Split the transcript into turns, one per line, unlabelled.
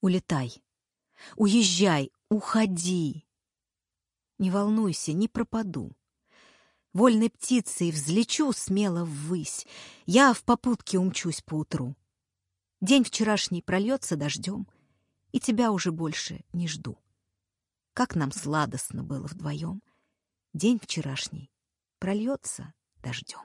Улетай, уезжай, уходи. Не волнуйся, не пропаду. Вольной птицей взлечу смело ввысь, Я в попутке умчусь поутру. День вчерашний прольется дождем, И тебя уже больше не жду. Как нам сладостно было вдвоем, День вчерашний прольется дождем.